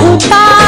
不怕。